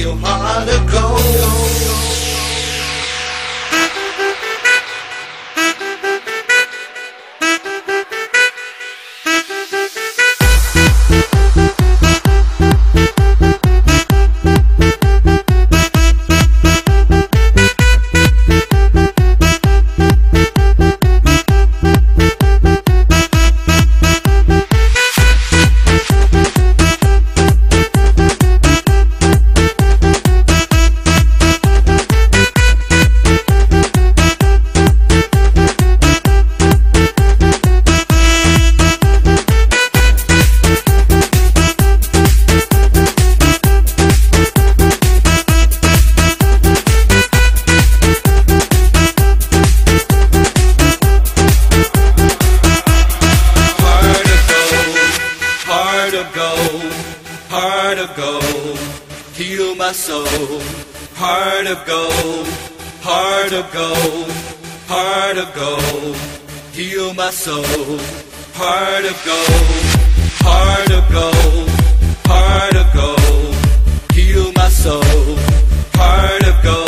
your heart the go. my soul. Heart of gold, heart of gold, heart of gold. Heal my soul. Heart of gold, heart of gold, heart of gold. Heal my soul. Heart of gold.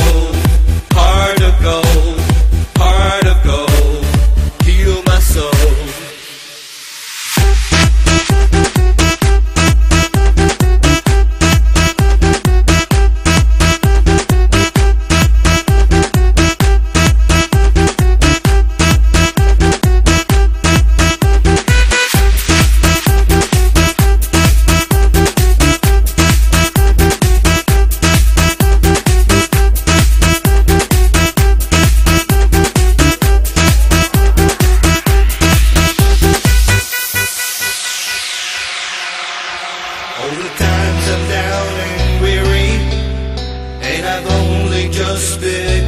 the times I'm down and weary, and I've only just been.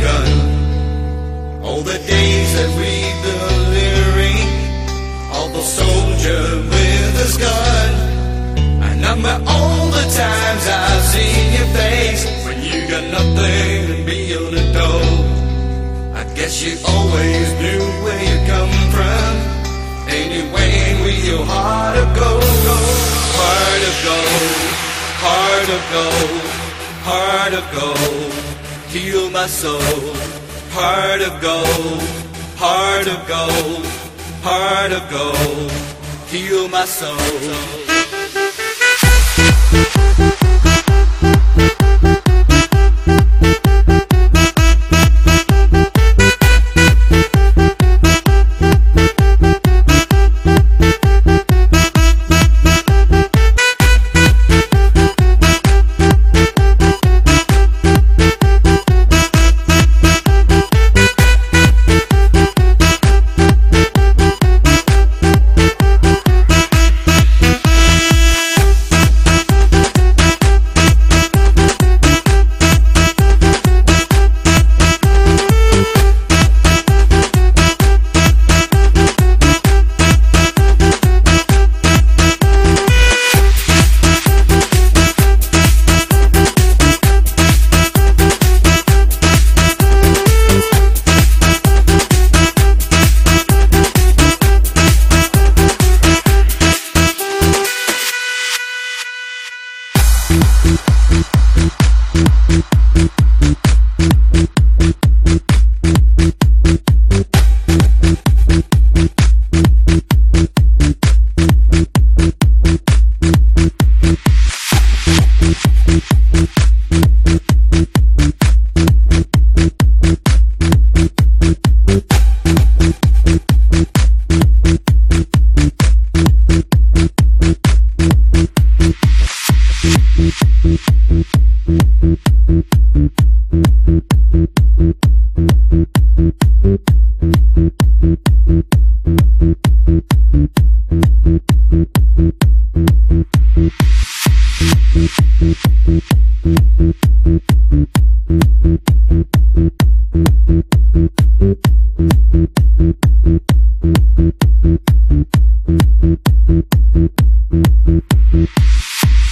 my soul. Heart of gold, heart of gold, heart of gold. Heal my soul.